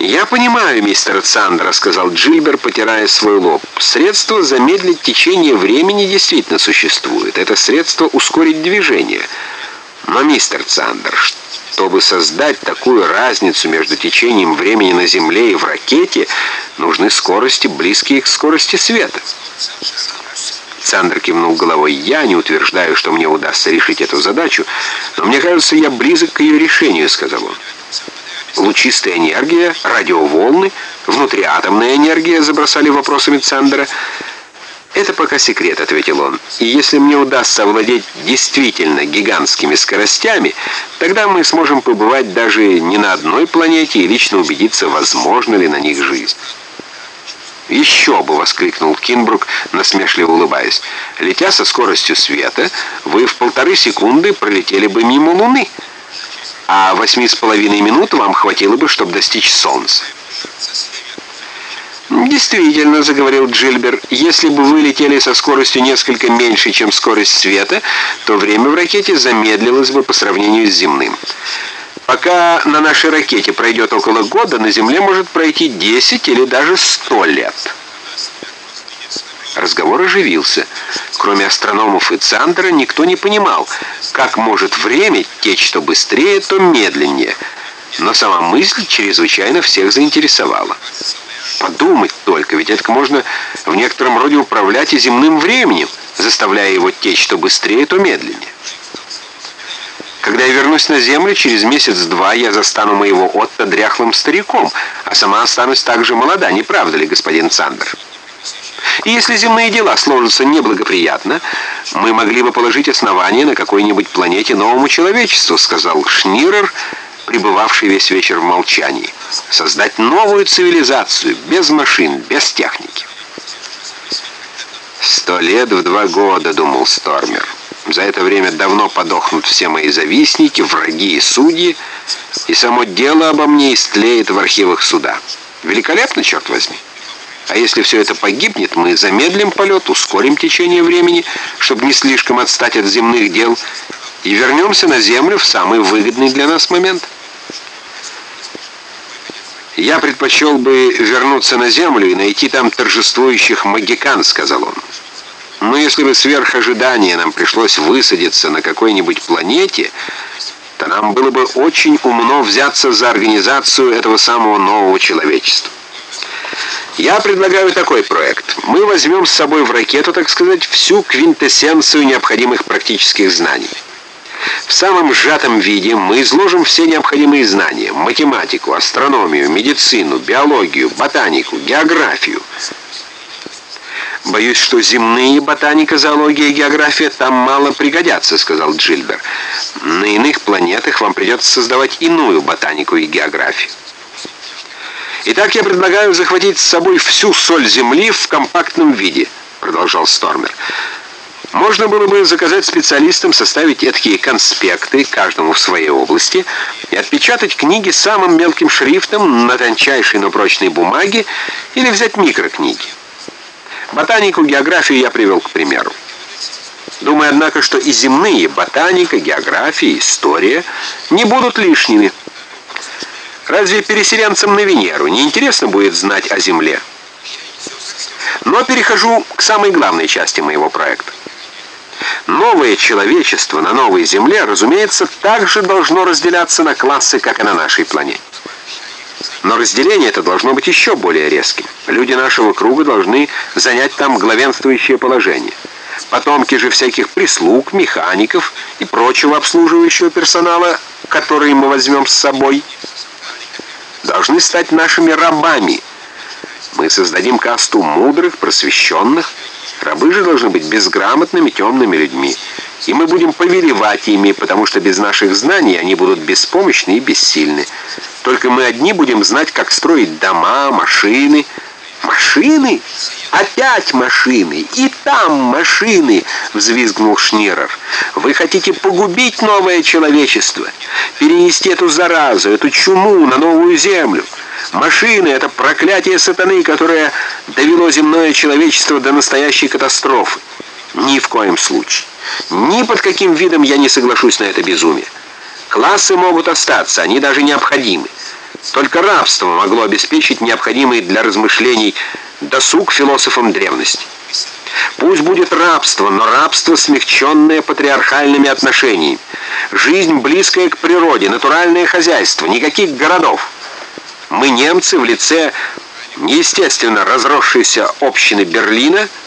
«Я понимаю, мистер Сандра», — сказал Джильбер, потирая свой лоб. «Средство замедлить течение времени действительно существует. Это средство ускорить движение. Но, мистер Сандер, чтобы создать такую разницу между течением времени на Земле и в ракете, нужны скорости, близкие к скорости света». Сандер кивнул головой. «Я не утверждаю, что мне удастся решить эту задачу, но мне кажется, я близок к ее решению», — сказал он. «Лучистая энергия, радиоволны, внутриатомная энергия», — забросали вопросами Сандера. «Это пока секрет», — ответил он. «И если мне удастся овладеть действительно гигантскими скоростями, тогда мы сможем побывать даже не на одной планете и лично убедиться, возможно ли на них жизнь». «Еще бы!» — воскликнул Кинбрук, насмешливо улыбаясь. «Летя со скоростью света, вы в полторы секунды пролетели бы мимо Луны, а восьми с половиной минут вам хватило бы, чтобы достичь Солнца». «Действительно», — заговорил Джильбер, — «если бы вы летели со скоростью несколько меньше, чем скорость света, то время в ракете замедлилось бы по сравнению с земным». Пока на нашей ракете пройдет около года, на Земле может пройти 10 или даже 100 лет. Разговор оживился. Кроме астрономов и Цандера, никто не понимал, как может время течь то быстрее, то медленнее. Но сама мысль чрезвычайно всех заинтересовала. Подумать только, ведь это можно в некотором роде управлять и земным временем, заставляя его течь то быстрее, то медленнее. Когда я вернусь на землю, через месяц-два я застану моего Отто дряхлым стариком, а сама останусь также молода, не правда ли, господин Сандер? И если земные дела сложатся неблагоприятно, мы могли бы положить основание на какой-нибудь планете новому человечеству, сказал Шнирер, пребывавший весь вечер в молчании. Создать новую цивилизацию, без машин, без техники. «Сто лет в два года», — думал Стормер. За это время давно подохнут все мои завистники, враги и судьи, и само дело обо мне истлеет в архивах суда. Великолепно, черт возьми. А если все это погибнет, мы замедлим полет, ускорим течение времени, чтобы не слишком отстать от земных дел, и вернемся на Землю в самый выгодный для нас момент. «Я предпочел бы вернуться на Землю и найти там торжествующих магикан», — сказал он. Но если бы сверх ожидания нам пришлось высадиться на какой-нибудь планете, то нам было бы очень умно взяться за организацию этого самого нового человечества. Я предлагаю такой проект. Мы возьмем с собой в ракету, так сказать, всю квинтэссенцию необходимых практических знаний. В самом сжатом виде мы изложим все необходимые знания – математику, астрономию, медицину, биологию, ботанику, географию – «Боюсь, что земные ботаника, зоология и география там мало пригодятся», — сказал Джильбер. «На иных планетах вам придется создавать иную ботанику и географию». «Итак, я предлагаю захватить с собой всю соль Земли в компактном виде», — продолжал Стормер. «Можно было бы заказать специалистам составить такие конспекты, каждому в своей области, и отпечатать книги самым мелким шрифтом на тончайшей, но прочной бумаге или взять микрокниги. Ботанику, географию я привел к примеру. Думаю, однако, что и земные ботаника, география, история не будут лишними. Разве переселенцам на Венеру не интересно будет знать о Земле? Но перехожу к самой главной части моего проекта. Новое человечество на новой Земле, разумеется, также должно разделяться на классы, как и на нашей планете. Но разделение это должно быть еще более резким. Люди нашего круга должны занять там главенствующее положение. Потомки же всяких прислуг, механиков и прочего обслуживающего персонала, который мы возьмем с собой, должны стать нашими рабами. Мы создадим касту мудрых, просвещенных. Рабы же должны быть безграмотными, темными людьми. И мы будем повелевать ими, потому что без наших знаний они будут беспомощны и бессильны. Только мы одни будем знать, как строить дома, машины. Машины? Опять машины! И там машины!» — взвизгнул Шниров. «Вы хотите погубить новое человечество, перенести эту заразу, эту чуму на новую землю. Машины — это проклятие сатаны, которое довело земное человечество до настоящей катастрофы. Ни в коем случае. Ни под каким видом я не соглашусь на это безумие. Классы могут остаться, они даже необходимы. Только рабство могло обеспечить необходимый для размышлений досуг философам древности. Пусть будет рабство, но рабство, смягченное патриархальными отношениями. Жизнь, близкая к природе, натуральное хозяйство, никаких городов. Мы, немцы, в лице неестественно разросшейся общины Берлина –